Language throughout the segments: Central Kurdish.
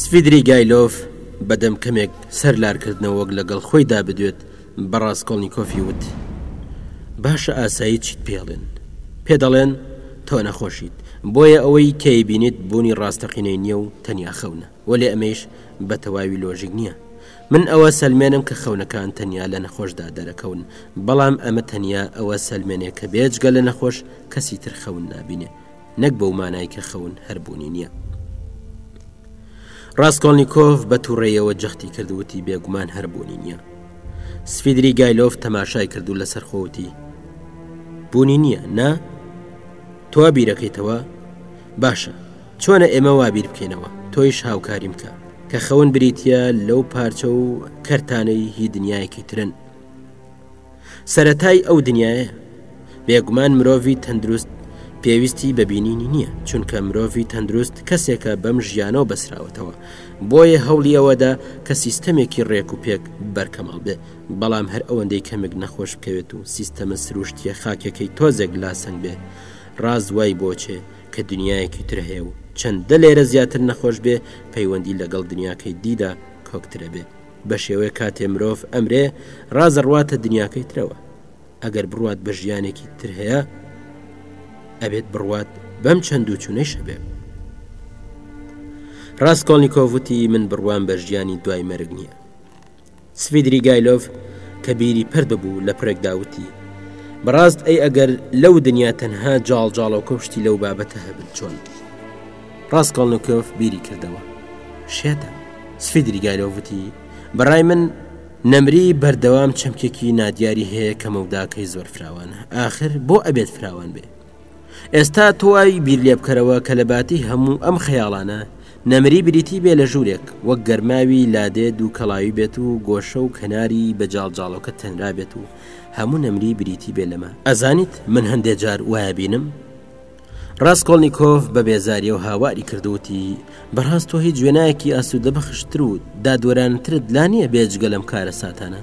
سڤیدری گایلۆف بەدەم کەمێک سەر لارکردنەوە وەک لەگەڵ خۆیدا بدوێت بە ڕاستکۆڵنییکۆفی وت باشە ئاسایی چیت پێڵێن پێ دەڵێن تۆ نەخۆشیت بۆیە ئەوەی کەی بینیت بوونی ڕاستەقینەی نییە و تەنیا خەونە وەلێ ئەمەیش بە تەواوی لۆژیک نییە. من ئەوە سەلمێنم کە خەونەکان تەنیا لە نەخۆشدا دەرەکەون، بەڵام ئەمە تەنیا ئەوە سەلمێنێ کە بێجگە لە نەخۆش کەسی تر خەون نابینێ، نەک بەو مانای کە خەون هەر بوونی نییە. ڕاسکۆڵنیکۆف بە تووڕەیەوە جەختی کرد وتی بێگومان هەر بوونی نییە. سفیدری گایلۆف تەماشای کرد و لەسەر خۆوتی بوونی نییە نا؟ تۆ بیرەکەیتەوە باشە. چۆنە ئێمە وا بیر بکەینەوە تۆیش هاوکاریم بکە کە خەون بریتە لەو پارچە و کەرتانەی هی دنیایەکی ترن سەتای ئەو دنیاە بێگومان مرۆڤی تەندروست پێویستی بەبینینی نییە چونکە مرۆڤی تەندروست کەسێکە بەم ژیانەوە بەسراوەتەوە بۆیە هەوڵیەوەدا کە سیستەمێکی ڕێک و پێک بەرکەماڵ بێ بەڵام هەر ئەوەندەی کەمێک نەخۆش بکەوێت و سیستەمە سروشتیە خاکەکەی تۆزێک لاسەنگ بێ ڕاز وای بۆچێ کە دنیایەکی تر هەیە و چەندە لێرە زیاتر نەخۆش بێ پەیوەندی لەگەڵ دنیاکەی دیدا کۆکترە بێ بە شێوەیە کاتێ مرۆڤ ئەمرێ ڕازەڕواتە دنیاکەی ترەوە ئەگەر بڕوات بە ژیانێکی تر هەیە ئەبێت بڕوات بەم چەند و چونەی شەبێ ڕاستکۆڵنییکۆڤوتی من بڕوام بە ژیانی دوای مەرگ نییە سڤیدریگایلۆڤ کە بیری پەرت ببوو لە پرێکدا وتی بەڕاست ئەی ئەگەر لەو دنیا تەنها جاڵ جاڵەوە کۆشتی لەو بابەتە هەبن چۆن ڕاستکەڵنکۆف بیری کردەوە شێتە سفیدریگایلۆڤتی بەڕای من نەمری بەردەوام چەمکێکی نادیاری هەیە کە مەوداکەی زۆر فراوانە آخر بۆ ئەبێت فراوان بێ ئێستا تۆاوی بیر لێ بکەرەوە کە لە باتی هەموو ئەم خەیاڵانە، نەمری بریتی بێ لە ژوورێک، وەک گەرماوی لادێ دووکەڵاوی بێت و گۆشە و کەناری بە جاڵجاڵۆکە تەنرا بێت و هەموو نەمری بریتی بێ لەمە. ئەزانیت من هەندێ جار وایەبینم؟ ڕاسکۆڵنیکۆف بە بێزاریەوە هاواری کرد و وتی، بەڕاست تۆ هیچ وێنایەکی ئاسوودە بەخشتر و دادوەرانەترت لا نییە بێجگە لەم کارەساتانە؟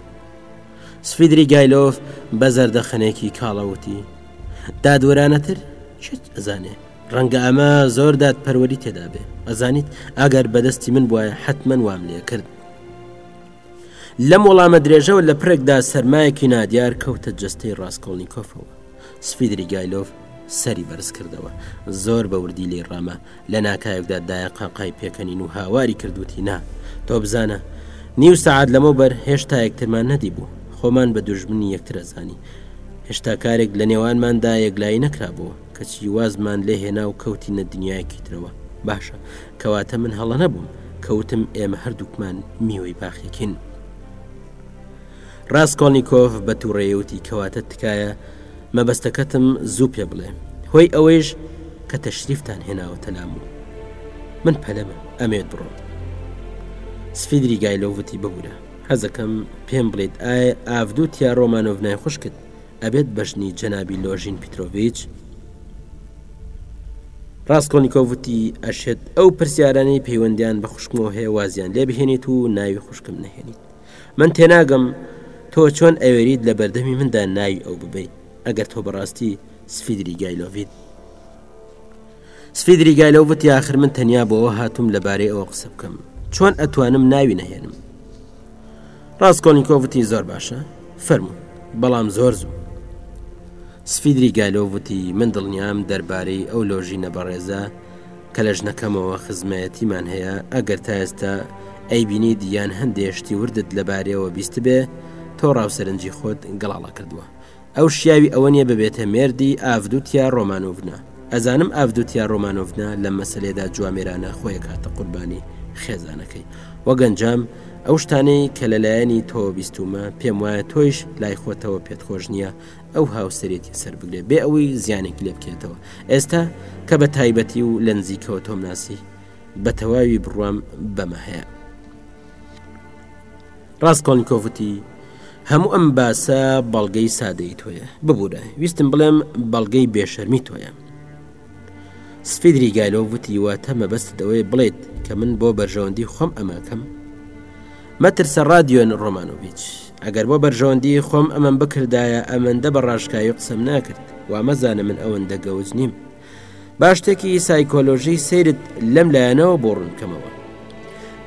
سفیدریگایلۆف بە زەردەخەنەیەکی کاڵە وتی، دادوەرانەتر چت ئەزانێ ڕەنگە ئەمە زۆر داد پەروەری تێدا بێ ئەزانیت ئەگەر بەدەستی من وایە حتممەن وام لێ کرد لەم وەڵامە درێژەوە لە پرێکدا سەرمایەکی نادیار کەوتە جستەی ڕاستکۆڵنییکۆفەوە سفیدری گایلۆف سەری بەرز کردەوە زۆر بە وردی لێ ڕامە لە ناکاوێکدا دایە قاقای پێکەنین و هاواری کردوتی نا تۆ بزانە نیو سعات لەمە بەر هێشتا یەکترمان نەدی بوو خۆمان بە دژمنی یەکترەزانی هێشتا کارێک لە نێوانماندا یەکلایی نەکرابووە کەچی وازمان لێ هێنا و کەوتی نە دنیایەکی ترەوە باشە کەواتە من هەڵە نەبووم کەوتم ئێمە هەردووکمان میوەی باخێکین ڕاسکۆلنیکۆف بە تووڕەیی وتی، کەواتە تکایە مەبەستەکەتم زوو پێ بڵێ. هۆی ئەوەیش کە تەشریفتان هێناوەتە لام و من پەلەمە، ئەمەوێت بڕۆم. سفیدریگایلۆڤ وتی، ببوورە، حەزەکەم پێم بڵێیت ئایا ئاڤدوتیا ڕۆمانۆڤنای خوشکت ئەبێت بە ژنی جەنابی لۆژین پیترۆڤیچ؟ ڕاستکۆلنیکۆڤ وتی، ئەشێت ئەو پرسیارانەی پەیوەندییان بە خوشکمەوە هەیە وازیان لێ بهێنیت و ناوی خوشکم نەهێنیت. من تێناگەم تۆ چۆن ئەوێریت لە بەردەمی مندا ناوی ئەو ببەی ئەگەر تۆ بەڕاستی سفیدری گایلۆڤیت سفیدری گایلۆڤتی آخر من تەنیا بۆەوە هاتووم لەبارەی ئەوە قسە بکەم چۆن ئەتوانم ناوی نەهێنم ڕاستکۆنیکۆڤتی زۆر باشە فەرمو بەڵام زۆر زوو سفیدری گایلۆڤتی من دڵنیام دەربارەی ئەو لۆژینە بەڕێزە کە لە ژنەکەمەوە خزمایەتیمان هەیە ئەگەر تا ئێستا ئەیبینیت یان هەندێ شتی وردت لەبارەیەوە بیستبێ تۆ ڕاوسەرنجی خۆت گەڵاڵە کردووە ئەو شیاوی ئەوە نیە ببێتە مێردی ئاڤدوتیا ڕۆمانۆڤنا ئەزانم ئاڤدوتیا ڕۆمانۆڤنا لەم مەسەلێدا جوامێرانە خۆی ئەکاتە قوربانی خێزانەکەی وە گەنجام ئەو شتانەی کە لەلایەنی تۆ بیستومە پێم وایە تۆیش لای خۆتەوە پێت خۆش نییە ئەو هاوسەرێتیم سەر بگرێ بێ ئەوەی زیانێکی لێ بکێتەوە ئێستا کە بە تایبەتی و لە نزیکەوە تۆم ناسی بە تەواوی بڕوام بەمە هەیە ڕاستکۆنیکۆڤتی هەموو ئەم باسە بەڵگەی سادەی تۆیە ببوورە ویستم بڵێم بەڵگەی بێشەرمی تۆیە سفیدری گالۆ وتی واتە مەبەست دەوەی بڵێت کە من بۆ بەرژەوەندی خۆم ئەماکەم مەترسە ڕادیۆن ڕۆمانۆڤچ ئەگەر بۆ بەرژەوەندیی خۆم ئەمەم بکردایە، ئەمەندە بە ڕاشکاوی قسەم ناکرد. وا مەزانە من ئەوەندە گەوج نیم. با شتێکی سایکۆلۆژیی سەیرت لەم لایەنەوە بۆ ڕوون بکەمەوە.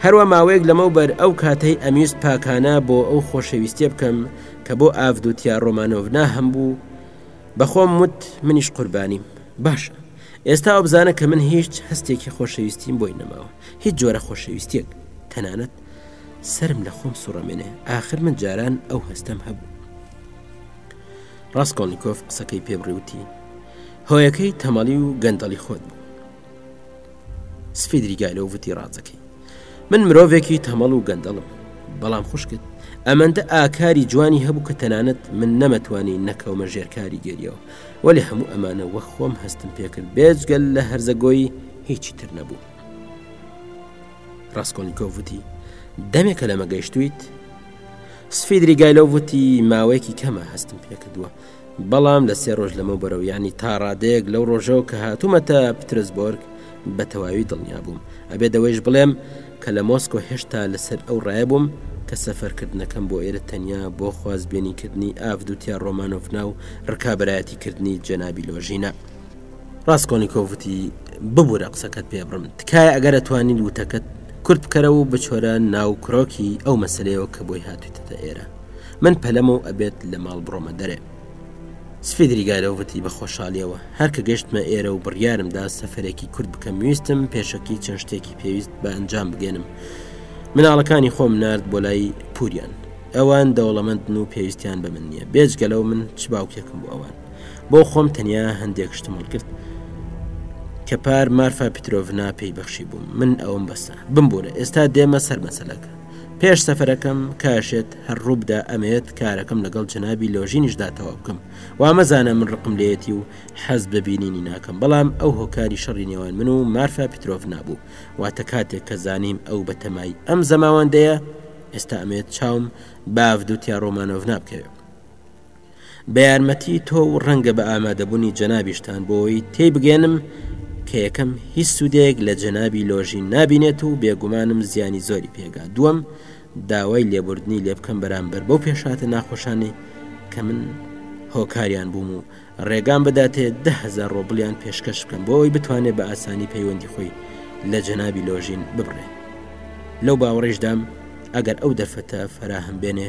هەروا ماوەیەک لەمەوبەر ئەو کاتەی ئەمویست پاکانە بۆ ئەو خۆشەویستییە بکەم کە بۆ ئاڤدوتیا ڕۆمانۆڤنا هەمبوو، بە خۆم وت منیش قوربانیم. باشە، ئێستا وەبزانە کە من هیچ هەستێکی خۆشەویستیم بۆی نەماوە، هیچ جۆرە خۆشەویستییەک، تەنانەت سەرم لە خۆم سوڕەمێنێ ئاخر من جاران ئەو هەستەم هەبوو ڕاستکۆنییکۆف قسەکەی پێبڕیوتی هۆیەکەی تەمەڵی و گەندەڵی خۆت بوو سفیدری گالۆ وتی ڕازەکەی من مرۆڤێکی تەمەڵ و گەندەڵم بەڵام خوشکت ئەمەندە ئاکاری جوانی هەبوو کە تەنانەت من نەمەتوانی نەکەومە ژێرکاری گەریەوە وەێ هەموو ئەمانە وەک خۆم هەستم پێکرد بێجگەل لە هەرزەگۆی هیچی تر نەبوو ڕاسکۆلنیکۆڤ وتی دەمێکە لەمە گەیشتویت سفیدری گایلۆڤ وتی ماوەیەکی کەمە هەستم پێکردووە بەڵام لە سێ ڕۆژ لەمە بەرەو ینی تا ڕادەیەک لەو ڕۆژەوە کە هاتوومەتە پترسبۆرگ بە تەواوی دڵنیا بووم ئەبێ دەوەیش بڵێم کە لە مۆسکۆ هێشتا لەسەر ئەو ڕایە بووم کە سەفەرکردنەکەم بۆ ئێرە تەنیا بۆ خوازبێنیکردنی ئافدوتیا ڕۆمانۆڤنا و ڕکابەتیکردنی جەنابی لۆژینە. ڕاسکۆنیکۆڤ وتی، ببورە قسەکەت پێ بڕم، تکایە ئەگەر ئەتوانیت وتەکەت کورت بکەرە و بچۆرە ناو کرۆکی ئەو مەسەلەیەوە کە بۆی هاتوویتەتە ئێرە، من پەلەمە و ئەبێت لە ماڵ بڕۆمە دەرێ. سفیدریگایلۆڤ وتی بە خۆشحاڵییەوە، هەر کە گەشتمە ئێرە و بڕیارم دا سەفەرێکی کورت بکەم ویستم پێشەکی چەند شتێکی پێویست بە ئەنجام بگەێنم. مناڵەکانی خۆم نارد بۆ لای پوریان. ئەوان دەوڵەمەندن و پێویستیان بە من نییە، بێجگە لەو من چ باوکێکم بۆ ئەوان؟ بۆ خۆم تەنیا هەندێک شتم هەڵکرد کە پار مارفا پیتۆڤنا پێی بەخشی بووم من ئەوم بەسە بمبوورە ئێستا دێمە سەر مەسەلەکە پێش سەفەرەکەم کاشێت هەر ڕووبدا ئەمێت کارەکەم لەگەڵ جەنابی لۆژینیشدا تەواو بکەم وامەزانە من ڕقم لێتی و حەز ببینینی ناکەم بەڵام ئەو هۆکاری شەڕی نێوان من و مارفا پیتۆڤ نابوو واتە کاتێک کە زانیم ئەو بەتەمای ئەم زەماوەندەیە ئێستا ئەمێت چاوم باف دوتیا ڕۆمانۆڤ نابکەوێت بە یارمەتی تۆ و ڕەنگە بە ئامادەبوونی جەنابیشتان بۆی تێی بگەێنم کە یەکەم هیچ سوودەیەک لە جەنابی لۆژین نبینێت و بێگومانم زیانی زۆری پێگا دووەم داوای لێبوردنی لێ بکەم بەرامبەر بەو پێشاتە ناخۆشانی کە من هۆکاریان بووم و ڕێگان بداتێ دههزار ڕۆبلیان پێشکەش بکەم بۆ ئەوی بتوانێت بە ئاسانی پەیوەندی خۆی لە جەنابی لۆژین ببڕێ لەو باوەڕیشدام ئەگەر ئەو دەرفەتە فەراهم بێنێ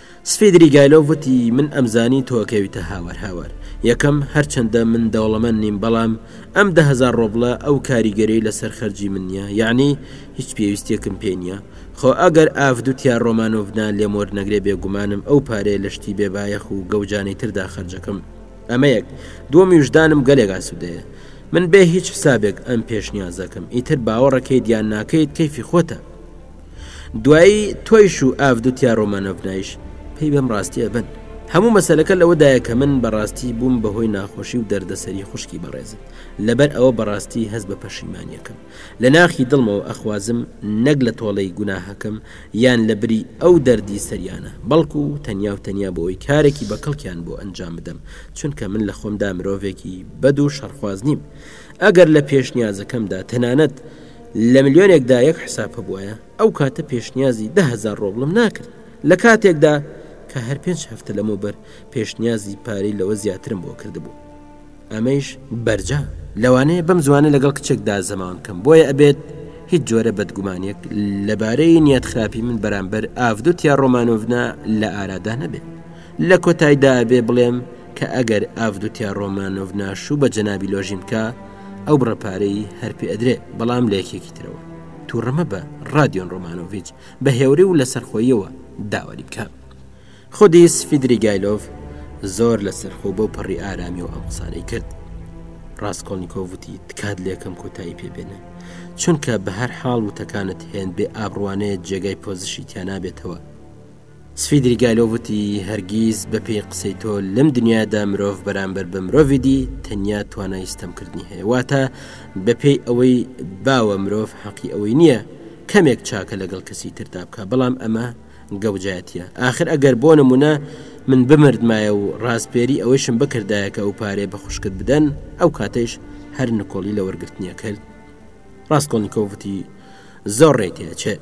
سفیدریگایلۆڤ وتی، من ئەمزانی تۆ ئەکەویتە هاوار هاوار. یەکەم، هەرچەندە من دەوڵەمەند نیم، بەڵام ئەم دە هەزار ڕۆبڵە ئەو کاریگەریی لەسەر خەرجی من نییە، یەعنی هیچ پێویستییەکم پێی نییە. خۆ ئەگەر ئاڤدوتیا ڕۆمانۆڤنا لێم وەرنەگرێ بێگومانم ئەو پارەیە لە شتی بێبایەخ و گەوجانەی تردا خەرج ئەکەم. ئەمە یەک. دووەم، ویژدانم گەلێک ئاسوودەیە. من بێ هیچ حسابێک ئەم پێشنیازە ئەکەم. ئیتر باوەڕەکەیت یان ناکەیت کەیفی خۆتە. دوایی تۆیش و ئاڤد و تیارۆمانۆڤنایش پەی بەم ڕاستیە بەن هەموو مەسلەکە لەوەدایە کە من بەڕاستی بووم بەهۆی ناخۆشی و دەردەسەری خوشکی بەڕێزت لەبەر ئەوە بەڕاستی هەست بە پەشیمانیەکەم لە ناخی دڵمەوە ئەخوازم نەک لە تۆڵەی گوناهەکەم یان لە بری ئەو دەردی سەریانە بەڵکو و تەنیا و تەنیا بۆ ئەوی کارێکی بە کەڵکیان بۆ ئەنجام بدەم چونکە من لە خۆمدا مرۆڤێکی بەد و شەڕخواز نیم ئەگەر لە پێشنیازەکەمدا تەنانەت لە ملیۆنێکدا یەک حساب هەبوایە ئەو کاتە پێشنیازی دە هەزار ڕۆبڵم ناکرد لە کاتێکدا کە هەر پێنج هەفتە لەمەوبەر پێشنیازی پارەی لەوە زیاترم بۆ کردبوو ئەمەیش بەرجە لەوانەیە بەم زوانە لەگەڵ کچێکدا زەماون کەم بۆیە ئەبێت هیچ جۆرە بەدگومانیەک لەبارەی نیەت خراپی من بەرامبەر ئاڤدوتیا ڕۆمانۆڤنا لە ئارادا نەبێت لە کۆتایدا ئەبێ بڵێم کە ئەگەر ئاڤدوتیا ڕۆمانۆڤ ناشوو بە جەنابی لۆژین بکا ئەو بڕە پارەی هەر پێ ئەدرێ بەڵام لە یەکێکی ترەوە تووڕە مەبە ڕادیۆن ڕۆمانۆڤیچ بە هێورێ و لە سەرخۆیەوە داوەری بکە خودی سفیدری گایلۆڤ زۆر لە سەرخۆ بەو پەڕی ئارامی و ئەم قسانەی کرد ڕاستکۆلنییکۆڤوتی تکات لێکم کۆتایی پێبێنە چونکە بە هەر حاڵ وتەکانت هێند بێ ئابڕوانەیە جێگای پۆزشی تیانابێتەوە سفیدریگایلۆڤ وتی، هەرگیز بەپێی قسەی تۆ لەم دنیادا مرۆڤ بەرامبەر بە مرۆڤی دی تەنیا توانای ستەمکردنی هەیە واتە بەپێی ئەوەی باوە مرۆڤ حەقی ئەوەی نییە کەمێک چاکە لەگەڵ کەسی تردا بکە بەڵام ئەمە گەوجایەتیە ئاخر ئەگەر بۆ نمونە من بمردمایە و ڕاسپێری ئەوەیشم بکردایە کە ئەو پارەیە بە خوشکت بدەن ئەو کاتەیش هەر نکۆڵی لە وەرگرتنیەکەت ڕاستکۆنیکۆڤتی زۆر ڕێتیاچێت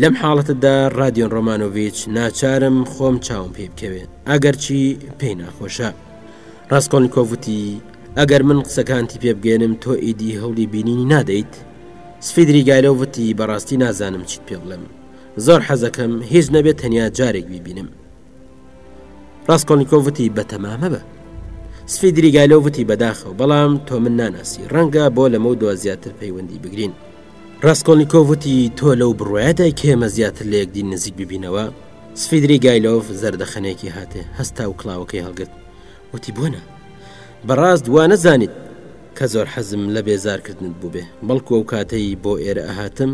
لەم حاڵەتەدا رادیۆن ڕۆمانۆڤچ ناچارم خۆم چاوم پێ بکەوێ ئەگەرچی پێی ناخۆشە ڕاستکۆنی کۆڤوتی ئەگەر من قسەکانتی پێ بگەێنم تۆ ئیدی هەوڵی بینینی نادەیت سفیدری گایلۆڤتی بەڕاستی نازانم چیت پێ بڵێم زۆر حەزەکەم هیچ نەبێت تەنیا جارێک بیبینم ڕاستکۆلنیکۆ وتی بەتەما مەبە سفیدری گالۆ وتی بەداخەوە بەڵام تۆ من ناناسی ڕەنگە بۆ لەمە و دو زیاتر پەیوەندی بگرین ڕاستکۆلنیکۆ وتی تۆ لەو بڕایدا کێمە زیاتر لە یەکدین نزیک ببینەوە سفیدری گایلۆف زەردەخەنێکی هاتێ هەستا و کڵاوەکەی هەڵگرت وتی بۆنە بەڕاست وانە زانیت کە زۆر حەزم لە بێزارکردنت بووبێ بەڵکو ئەو کاتەی بۆ ئێرە ئەهاتم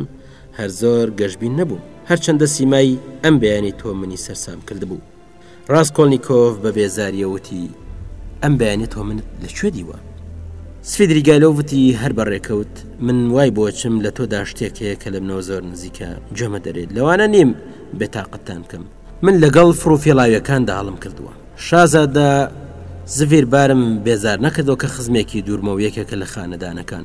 هەر زۆر گەشبین نەبووم، هەرچەندە سیمای ئەم بەیانی تۆم منی سەرسام کردبوو. ڕاسکۆڵنیکۆف بە بێزارییەوە وتی. ئەم بەیانە تۆ منت لە کوێ دیوە؟ سڤیدریگایلۆڤ وتی هەر بە ڕێکەوت، من وای بۆ چم لە تۆدا شتێک هەیە کە لە منەوە زۆر نزیکە، گوێمە دەرێت، لەوانە نیم بێتاقەتتان بکەم. من لەگەڵ فڕوفێڵاوییەکاندا هەڵم کردووە. شازادە زڤیر بارم بێزار نەکردەوە کە خزمێکی دوورمە و یەکێکە لە خانەدانەکان.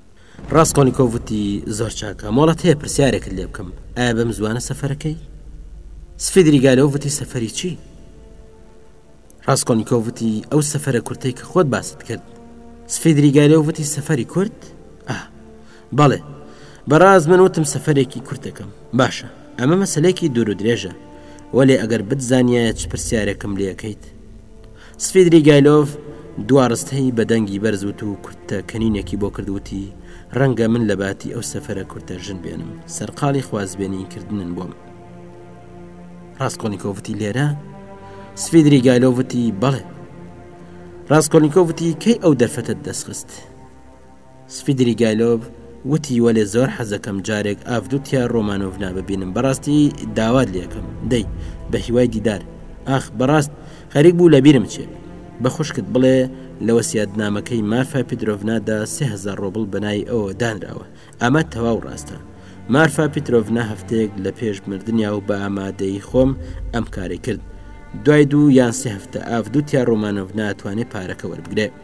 ڕاسکۆلنیکۆڤ وتی، زۆر چاکە، مۆڵەت هەیە پرسیارێکت لێ بکەم، ئایا بەم زووانە سەفەرەکەی؟ سفیدریگالۆڤ وتی، سەفەری چی؟ ڕاسکۆلنیکۆڤ وتی، ئەو سەفەرە کورتەی کە خۆت باست کرد. سفیدریگالۆڤ وتی، سەفەری کورت؟ ئا، بەڵێ، بەڕاست من وتم سەفەرێکی کورتەکەم، باشە، ئەمە مەسەلێکی دوور و درێژە، وەلێ ئەگەر بتزانیایە چ پرسیارێکم لێ ئەکەیت؟ سڤیدریگایلۆڤ دوارستەی بە دەنگی بەرز وت و کورتە کەنینێکی بۆ کرد وتی ڕەنگە من لە باتی ئەو سەفرە کورتە ژن بێنم سەرقاڵی خوازبێنی کردنن بۆم ڕاستکۆنیکۆڤتی لێرە سفیدری گایلۆڤتی بەڵێ ڕاستکۆنیکۆڤتی کەی ئەو دەرفەتت دەستخست سفیدریگایلۆڤ وتی وەلێ زۆر حەزەکەم جارێک ئاڤدوتیا ڕۆمانۆڤنا ببینم بەڕاستی داوات لێکەم دەی بە هیوای دیدار ئاخ بەڕاست خەریک بوو لەبیرم چێ بە خوشکت بڵێ لە وەسیاتنامەکەی مارفا پیترۆڤنادا سێ هەزار ڕۆبڵ بەناوی ئەوەوە دانراوە ئەمە تەواو ڕاستە مارفا پیترۆڤنا هەفتەیەک لە پێش مردنیا و بە ئامادەیی خۆم ئەم کارەی کرد دوای دوو یان سێ هەفتە ئاڤدوتیا ڕۆمانۆڤنا توانێ پارەکە وەربگرێ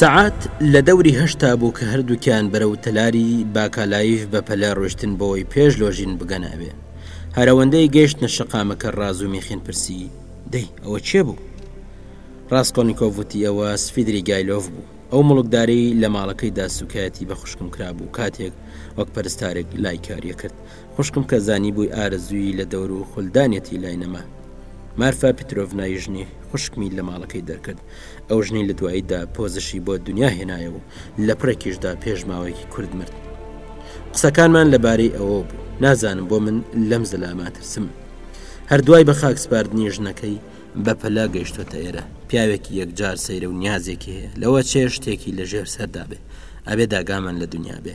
سەعات لە دەوری هەشتا بوو کە هەردووکیان بەرەو تەلاری باکالایڤ بە پەلە ڕۆشتن بۆی پێش لۆژین بگەنەوێ هەرەوەندەی گەیشتە شەقامەکە ڕاز و میخین پرسی دەی ئەوە چێ بوو ڕاستکۆنییکۆڤوتی ئەوە سفیدری گایلۆڤ بوو ئەو مڵکداری لە ماڵەکەیدا سوکایەتی بە خوشکم کرابوو کاتێک وەک پەرستارێک لای کاریە کرد خوشکم کە زانیبووی ئارەزوویی لە دەور و خولدانێتی لای نەما مارفا پترۆڤنای ژنی خوشکمی لە ماڵەکەی دەرکرد ئەو ژنی لە دواییدا پۆزشی بۆ دنیا هێنایە و لە پڕێکیشدا پێش ماوەیەکی کورد مرد قسەکانمان لەبارەی ئەوە بوو نازانم بۆ من لەم زەلاما ترسم هەردوای بە خاک سپاردنی ژنەکەی بە پەلا گەیشتۆتە ئێرە پیاوێکی یەکجار سەیرە و نیازێکی هەیە لەوە چێ شتێکی لە ژێر سەردابێ ئەبێ داگامان لە دنیا بێ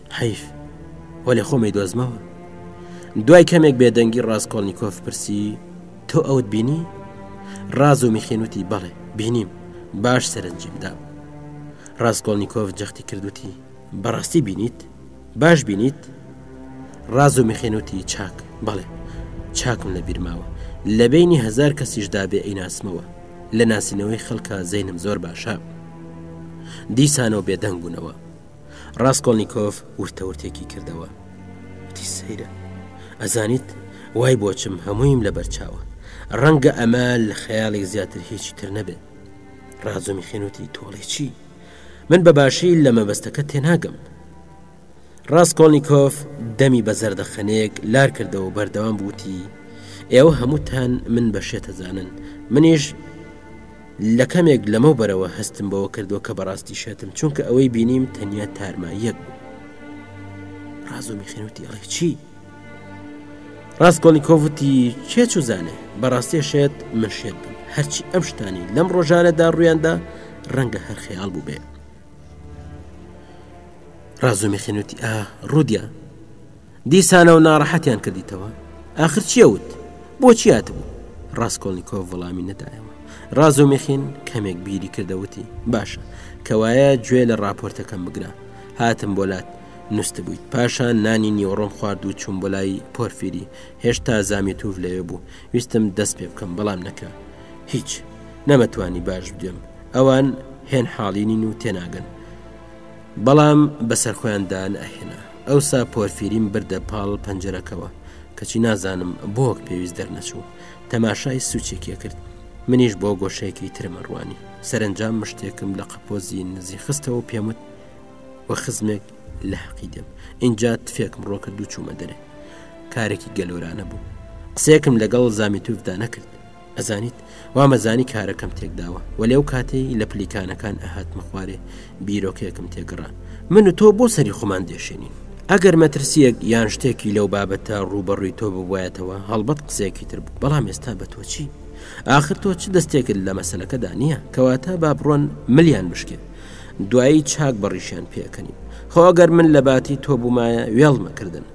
حەیف وەلێ خۆمی دۆزمەوە دوای کەمێک بێدەنگی ڕاستکۆڵنییکۆف پرسی تۆ ئەوت بینی ڕاز و میخینوتی بەڵێ بینیم باش سەرنجیمدا ڕاستکۆڵنییکۆف جەختی کردوتی بەڕاستی بینیت باش بینیت ڕاز و میخێنوتی چاک بەڵێ چاکم لە بیرماوە لە بینی هزار کەسیشدا بێ ئیناسمەوە لە ناسینەوەی خەڵکە زەینم زۆر باشە دیسانەوە بێدەنگ بوونەوە ڕاسکۆڵنیکۆف ورتە ورتێکی کردەوە وتی سەیرە ئەزانیت وای بۆچم هەموویم لە بەرچاوە ڕەنگە ئەمە لە خەیاڵی زیاتر هیچی تر نەبێت ڕازۆمی خێنوتی تۆڵی چی من بە باشی لە مەبەستەکە تێناگەم ڕاستکۆلنییکۆف دەمی بە زەردەخەنەیەک لار کردەوە بەردەوام بووتی ئێوە هەمووتان من بە شێتەزانن منیش لە کەمێک لەمەوبەرەوە هەستم بەوە کردووە کە بەڕاستی شێتم چونکە ئەوەی بینیم تەنیا تارماییەک بوو ڕازۆ میخێنوتی ئەڵێ چی؟ ڕاستکۆڵی کۆڤتی چێ چوزانێ بەڕاستێ شێت من شێت بوو هەرچی ئەم شتانی لەم ڕۆژانەدا ڕویاندا ڕەنگە هەر خەیاڵ بوو بێ ڕازۆمی خێنوتی ئا ڕودیا دیسانە و ناڕەحەتیان کردیتەوە ئاخر چیە وت بۆچی هاتبوو ڕاستکۆڵنییکۆ وەڵامی نەدایەوە ڕاز و میخین کەمێک بیری کردەوتی باشە کەوایە گوێ لە ڕاپۆرتەکەم بگرە هاتم بۆ لات نووسست بوویت پاشان نانی نیوەڕۆم خوارد و چوون بۆ لای پۆرفیری هێشتا زامی توف لەوێ بوو ویستم دەست پێ بکەم بەڵام نەکرا هیچ نەمەتوانی باش بدوێم ئەوان هێن حاڵینین و تێناگەن بەڵام بەسەر خۆیان دانئەهێنا. ئەوسا پۆرفیریم بردە پاڵ پەنجەرەکەوە، کەچی نازانم بۆک پێویست دەرنەچوو، تەماشای سوچێکی کرد. منیش بۆ گۆشەیەکی ترم ڕوانی. سەرەنجام مشتێکم لە قەپۆزی نزی خستەوە و پێموت، وەک خزمێک لە هەقی دێم. ئینجا تفێکم ڕۆکرد و چوومە دەرێ. کارێکی گەلۆرانە بوو. قسەیەکم لەگەڵ زامیتوفدا نەکرد. ئەزانیت وامەزانی کارەکەم تێکداوە وەلێ و کاتەی لە پلیکانەکان ئەهاتمە خوارێ بیرۆکەیەکم تێگەڕا من و تۆ بۆ سەری خۆمان دێشێنین ئەگەر مەترسیەک یان شتێکی لەو بابەتە ڕوبەڕووی تۆ ببایەتەوە هەڵبەت قسەیەکی تر بوو بەڵام ئێستا بە تۆچی آخر تۆ چ دەستێکت لە مەسلەکەدا نییە کەواتە با بڕۆن ملیان بشکێ دوایی چاک بەڕیشیان پێکەنین خۆ ئەگەر من لە باتی تۆ بوومایە وێڵمەکردن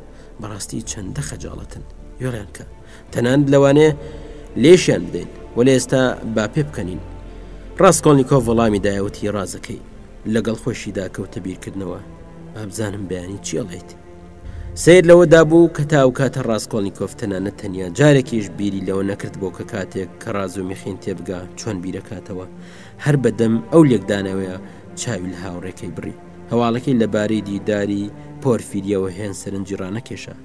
بەڕاستی چەندە خەجاڵەتن وێڵیان کە تەنانەت لەوانەیە لێشیان بدەین وەلێ ئێستا با پێ بکەنین ڕاستکۆلنییکۆ وەڵامی دایوتی ڕازەکەی لەگەڵ خۆشیدا کەوتە بیرکردنەوە ئابزانم بەیانی چیڵیت سیر لەوەدا بوو کە تا ئەو کاتە ڕاستکۆلنییکۆف تەنانە تەنیا جارێکیش بیری لەوە نەکرد بۆ کە کاتێک کە ڕاز و میخین تێبگا چۆن بیرەکاتەوە هەر بەدەم ئەو لێکدانەوەیە چاوی لە هاوڕێکەی بڕی هەواڵەکەی لەبارەی دیداری پۆرفیریەوە هێن سەرنجی ڕانەکێشە